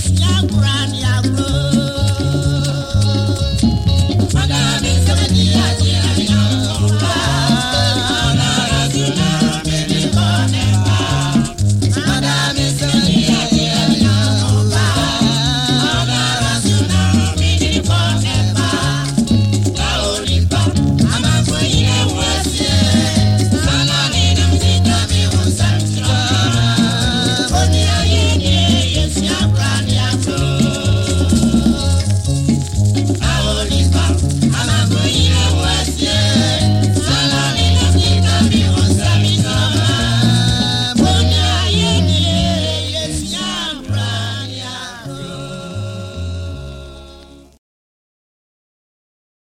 Jaguar, Jaguar.